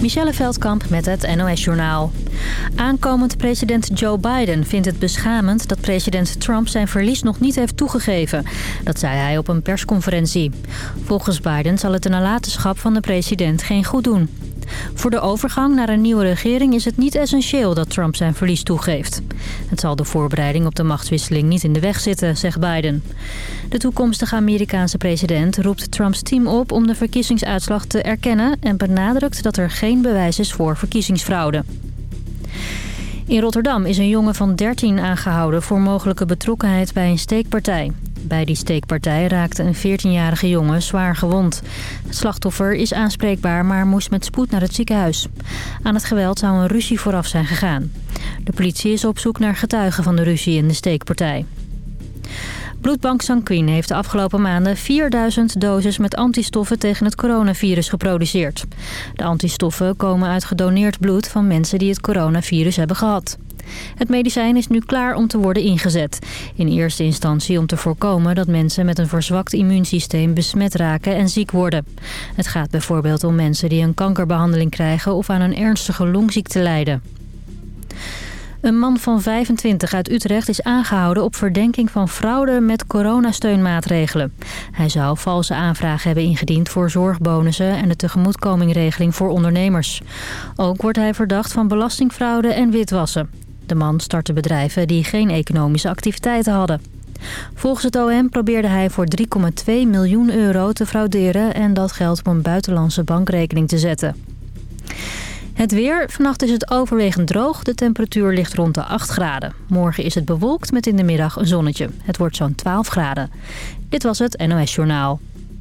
Michelle Veldkamp met het NOS-journaal. Aankomend president Joe Biden vindt het beschamend dat president Trump zijn verlies nog niet heeft toegegeven. Dat zei hij op een persconferentie. Volgens Biden zal het de nalatenschap van de president geen goed doen. Voor de overgang naar een nieuwe regering is het niet essentieel dat Trump zijn verlies toegeeft. Het zal de voorbereiding op de machtswisseling niet in de weg zitten, zegt Biden. De toekomstige Amerikaanse president roept Trumps team op om de verkiezingsuitslag te erkennen... en benadrukt dat er geen bewijs is voor verkiezingsfraude. In Rotterdam is een jongen van 13 aangehouden voor mogelijke betrokkenheid bij een steekpartij. Bij die steekpartij raakte een 14-jarige jongen zwaar gewond. Het slachtoffer is aanspreekbaar, maar moest met spoed naar het ziekenhuis. Aan het geweld zou een ruzie vooraf zijn gegaan. De politie is op zoek naar getuigen van de ruzie in de steekpartij. Bloedbank Sanquin heeft de afgelopen maanden 4000 doses met antistoffen tegen het coronavirus geproduceerd. De antistoffen komen uit gedoneerd bloed van mensen die het coronavirus hebben gehad. Het medicijn is nu klaar om te worden ingezet. In eerste instantie om te voorkomen dat mensen met een verzwakt immuunsysteem besmet raken en ziek worden. Het gaat bijvoorbeeld om mensen die een kankerbehandeling krijgen of aan een ernstige longziekte lijden. Een man van 25 uit Utrecht is aangehouden op verdenking van fraude met coronasteunmaatregelen. Hij zou valse aanvragen hebben ingediend voor zorgbonussen en de tegemoetkomingregeling voor ondernemers. Ook wordt hij verdacht van belastingfraude en witwassen. De man startte bedrijven die geen economische activiteiten hadden. Volgens het OM probeerde hij voor 3,2 miljoen euro te frauderen... en dat geld op een buitenlandse bankrekening te zetten. Het weer. Vannacht is het overwegend droog. De temperatuur ligt rond de 8 graden. Morgen is het bewolkt met in de middag een zonnetje. Het wordt zo'n 12 graden. Dit was het NOS Journaal.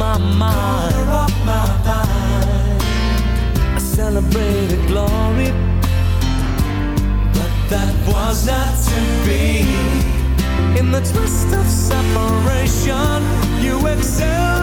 my mind. Color of my mind. I celebrated glory, but that was not to be. In the twist of separation, you excel.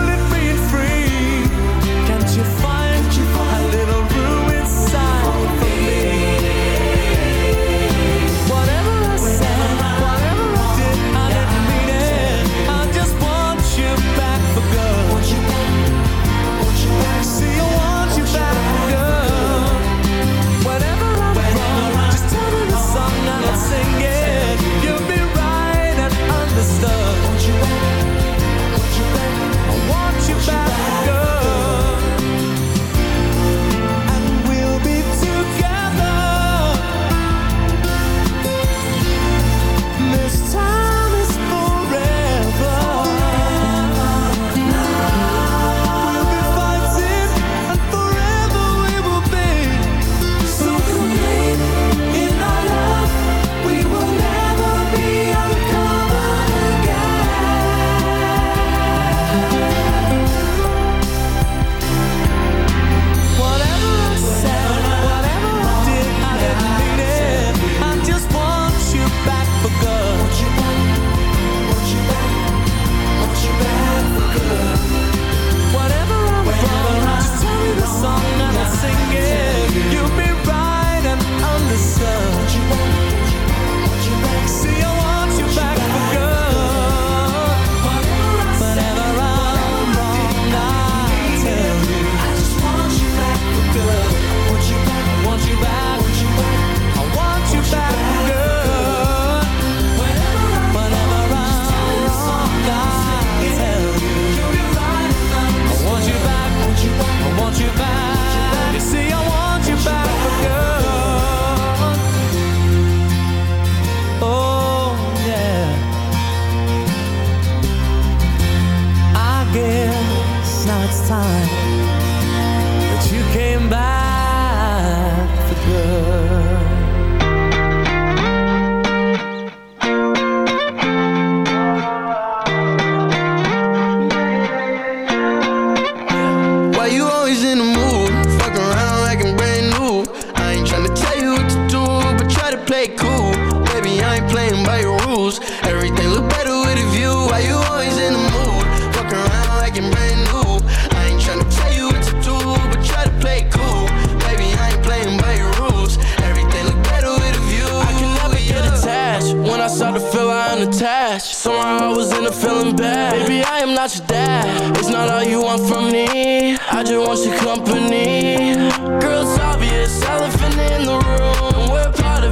play cool. Baby, I ain't playing by your rules. Everything look better with a view. Why you always in the mood? Fuck around like you're brand new. I ain't tryna tell you what to do But try to play cool. Baby, I ain't playing by your rules. Everything look better with a view. I can never yeah. get attached. When I start to feel I'm attached. Somehow I was in a feeling bad. Baby, I am not your dad. It's not all you want from me. I just want your company. Girl, it's obvious. Elephant in the room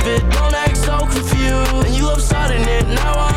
it, don't act so confused. And you love starting it, now I'm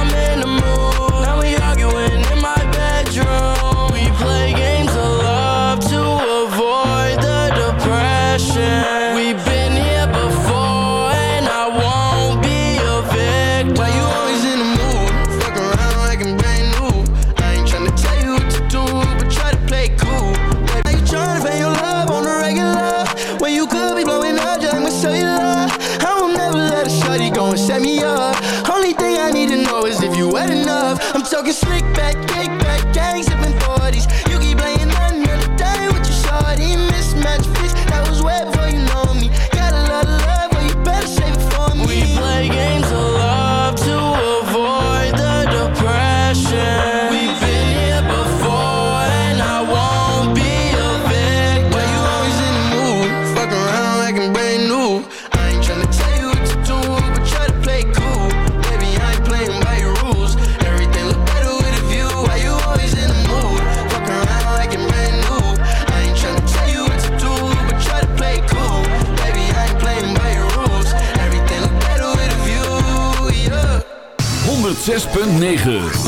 9.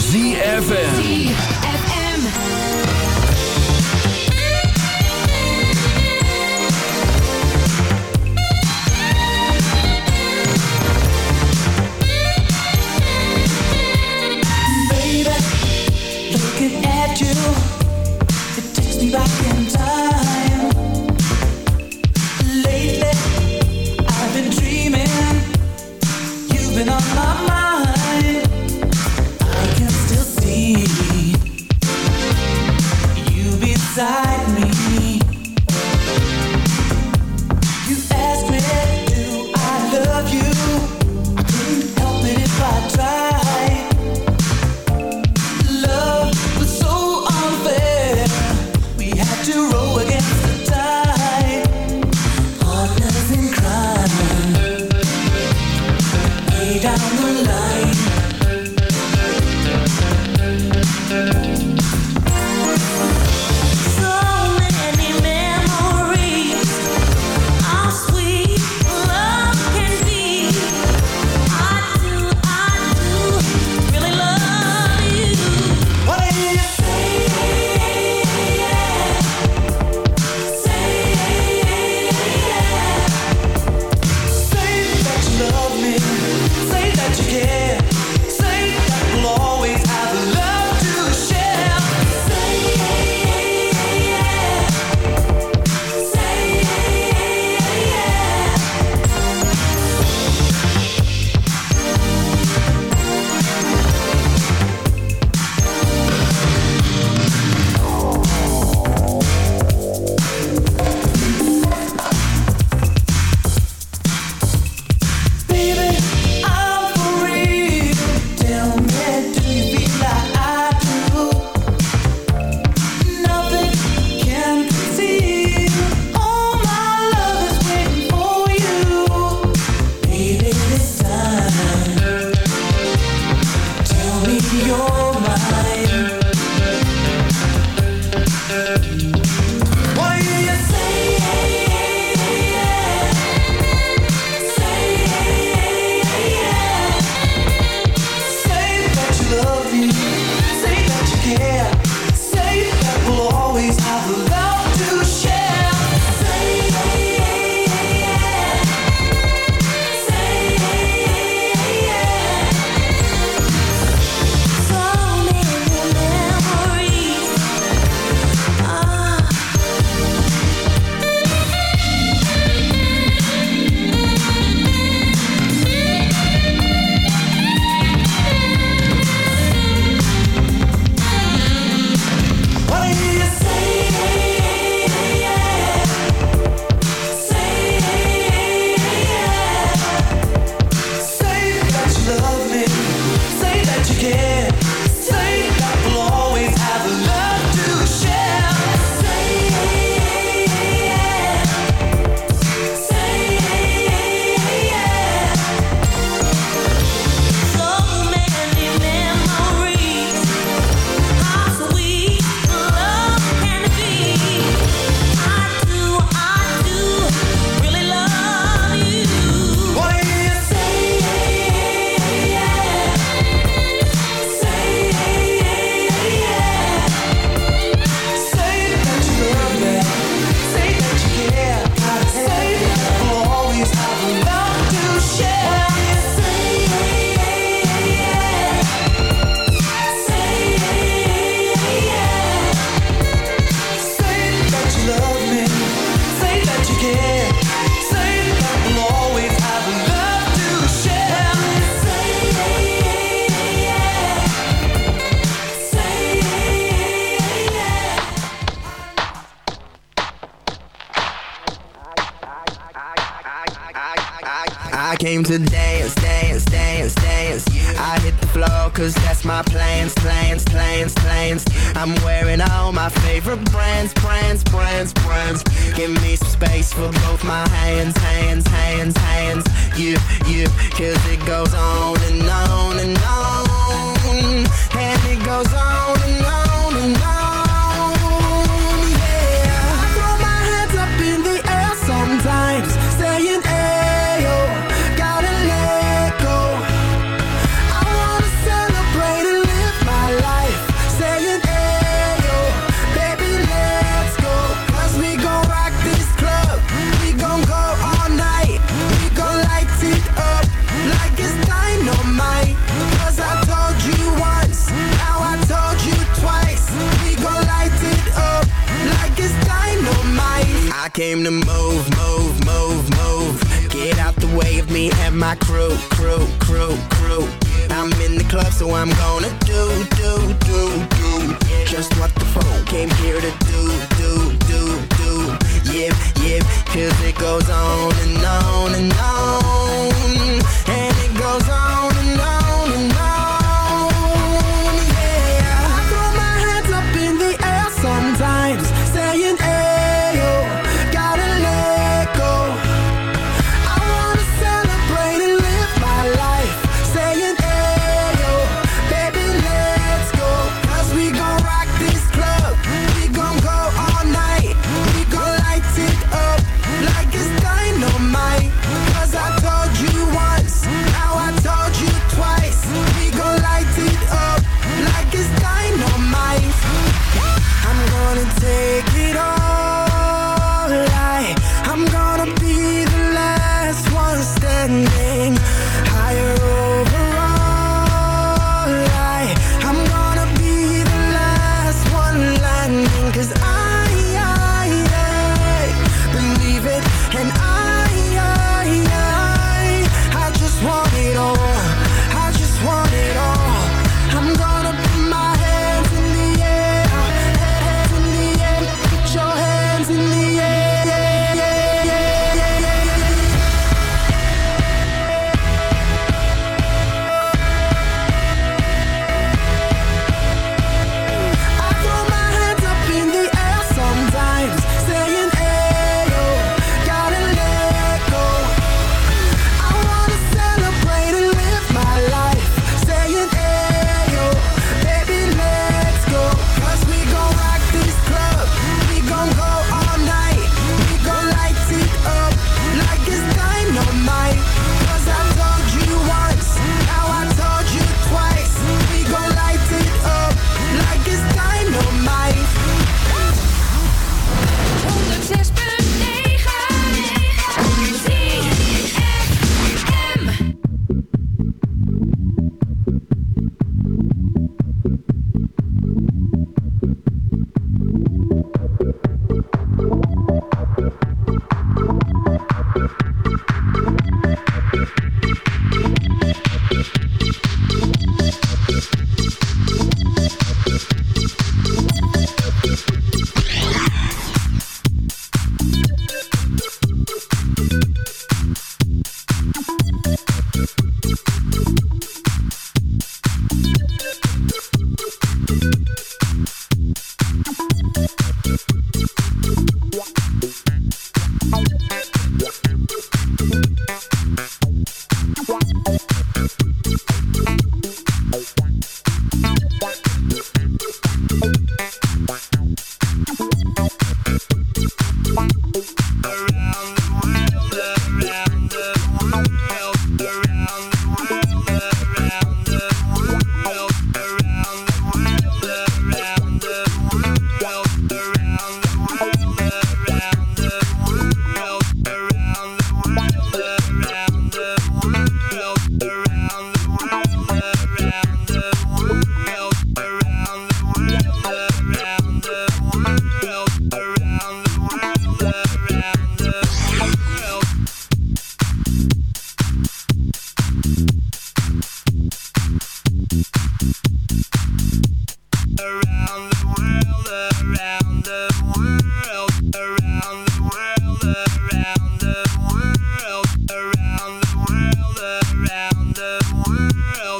around the world.